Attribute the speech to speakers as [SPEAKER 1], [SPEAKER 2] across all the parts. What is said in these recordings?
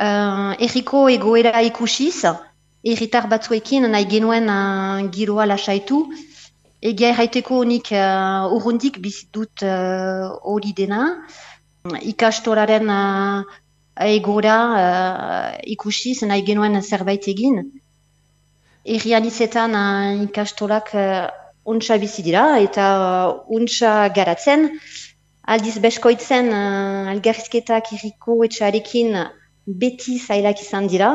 [SPEAKER 1] uh, erriko egoera ikusiz, erritar batzuekin nahi genuen uh, giroa lasaitu, egia erraiteko honik uh, urrundik bizitut hori uh, dena, ikastoraren uh, egora uh, ikusiz nahi genuen zerbait egin. Errian izetan uh, ikastorak uh, untsa bizi dira eta uh, untsa garatzen, aldiz beskoitzen uh, algarizketak irriko etxarekin beti zailak izan dira,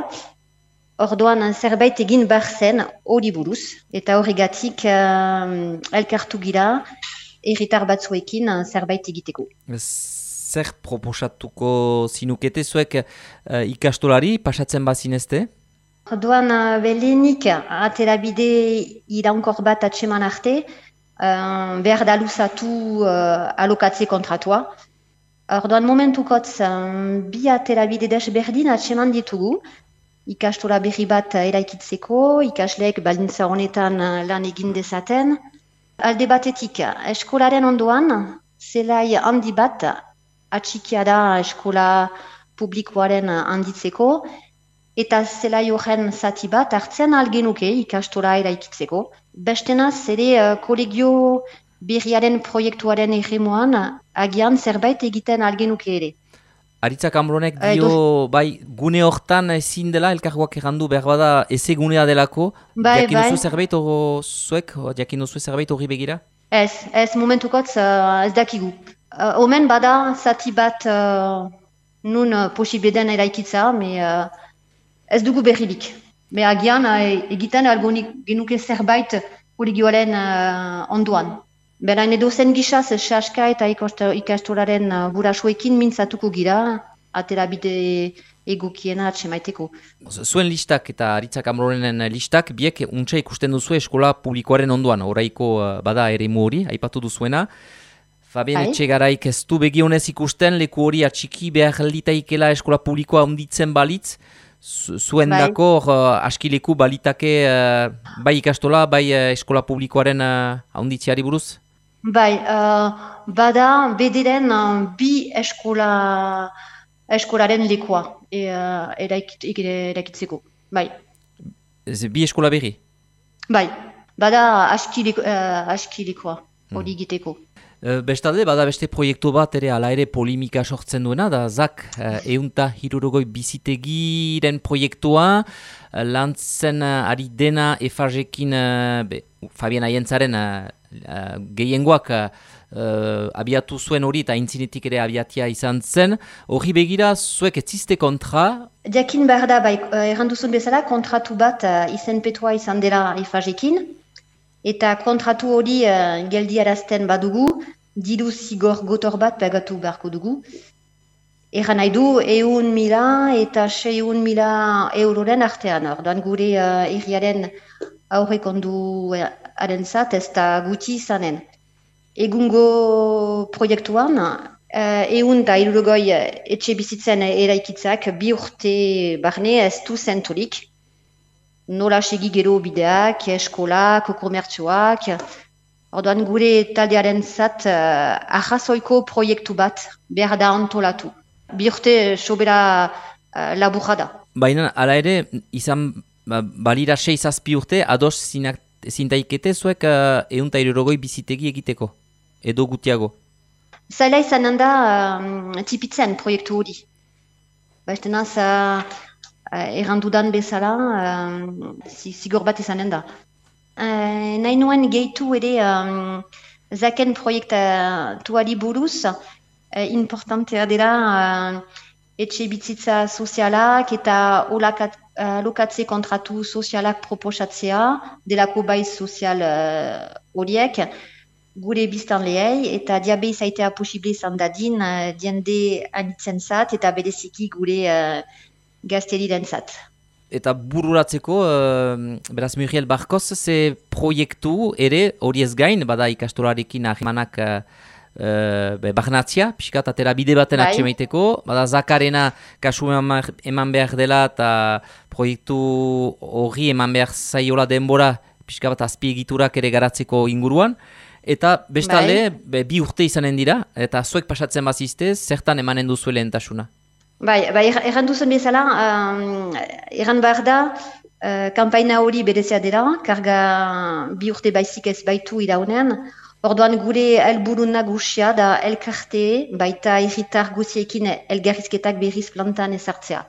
[SPEAKER 1] orduan zerbait egin behar zen hori buruz, eta horregatik uh, elkartu gira erritar batzuekin zerbait egiteko.
[SPEAKER 2] Zer proposatuko zinukete zuek uh, ikastolari pasatzen bazinezte?
[SPEAKER 1] Orduan uh, belenik aterabide iraunkor bat atseman arte, uh, behar da luzatu uh, alokatze kontratua. Orduan momentukotz um, bi aterabide desberdin atseman ditugu, ikastola berri bat eraikitzeko, ikasleek baldintza honetan uh, lan egin dezaten. Alde batetik, eskolaren ondoan, zelai handi bat atxikia da eskola publikoaren handitzeko, eta zelai horren zati bat hartzen algenuke ikastola eraikitzeko. Bestena, zere uh, kolegio berriaren proiektuaren egemoan agian zerbait egiten algenuke ere.
[SPEAKER 2] Aritza Kambronek dio, bai, gune hortan ezin dela, elkargoak errandu behar bada eze gunea delako, bai, jakin bai. zerbait hori zuek, jakin duzu zerbait hori begira?
[SPEAKER 1] Ez, ez momentukotz uh, ez dakigu. Uh, omen bada zati bat uh, nun uh, posibeden eraikitza, me, uh, ez dugu berrilik. Me agian uh, egiten algonik genuke zerbait kolegioaren uh, onduan. Berain edo zen gisaz, saska eta ikastolaren uh, burasuekin mintzatuko gira, atera bide egokiena atxemaiteko.
[SPEAKER 2] Zuen listak eta aritzak amorenen listak, biek untsa ikusten duzu eskola publikoaren onduan, oraiko bada ere hori, aipatu duzuena. Fabien bai. etxegaraik ez du begionez ikusten, leku hori atxiki behar litaikela eskola publikoa onditzen balitz, zuen bai. dako uh, askileku balitake uh, bai ikastola, bai uh, eskola publikoaren uh, onditziari buruz?
[SPEAKER 1] Bai, uh, bada bederen uh, bi eskola eskolaren lekoa e, uh, eraikitzeko. Bai.
[SPEAKER 2] Ez bi eskola berri?
[SPEAKER 1] Bai, bada askilekoa uh, hori hmm. giteko.
[SPEAKER 2] Bestalde, bada beste proiektu bat ere ala ere polimika sortzen duena, da zak uh, eunta hirurogoi bizitegiren proiektua, uh, lantzen uh, ari dena efazekin, uh, Fabian Aientzaren uh, gehiengoak uh, abiatu zuen hori eta intzinetik ere abiatia izan zen. Horri begira, zuek etziste kontra?
[SPEAKER 1] Diakin behar da, bai, erranduzun bezala, kontratu bat uh, izen petua izan dela ifazekin. Eta kontratu hori uh, geldi arazten badugu, diru zigor gotor bat pegatu beharko dugu. Erra nahi du, eun mila eta seiun mila euroren artean. Orduan gure uh, erriaren aurrekondu arentzat ez da guti izanen. Egungo proiektuan, uh, egun da irurgoi etxe bizitzen eraikitzak bi urte barne ez du zenturik. Nola segi gero bideak, eskolak, komertzuak. Orduan gure taldearen zat uh, ahazoiko proiektu bat behar da antolatu. Bi urte sobera uh, laburra da.
[SPEAKER 2] Baina, ala ere, izan ba, balira sei zazpi urte, ados zinak zintaikete zuek uh, egun irurogoi bizitegi egiteko, edo gutiago?
[SPEAKER 1] Zaila izan handa um, tipitzen proiektu hori. Baizten az, uh, errandudan bezala, um, zigor bat izan handa. Uh, nahi nuen gehitu ere um, zaken proiektuari buruz, uh, importantea dira uh, etxe bitzitza sozialak eta olakat uh, lokatze kontratu sozialak proposatzea, delako bai sozial uh, horiek, gure biztan lehei, eta diabe izaitea posible izan dadin, uh, diende anitzen zat, eta bereziki gure uh, gazteri den zat.
[SPEAKER 2] Eta bururatzeko, uh, beraz Muriel Barkoz, ze proiektu ere horiez gain, bada ikastolarekin ahimanak uh, Uh, Barnatzia, pixkat atera bide baten bai. atxemaiteko, bada zakarena kasu eman behar dela eta proiektu hori eman behar zaiola denbora pixka bat azpi egiturak ere garatzeko inguruan. Eta bestalde, bai. bi urte izanen dira, eta zuek pasatzen bazizte, zertan emanen duzu lehentasuna?
[SPEAKER 1] Bai, bai erran duzen bezala, uh, erran behar da, uh, kampaina hori berezea dela, karga bi urte baizik ez baitu iraunean, orduan gure helburu nagusia da elkarte baita irritar guziekin elgarrizketak berriz plantan ezartzea.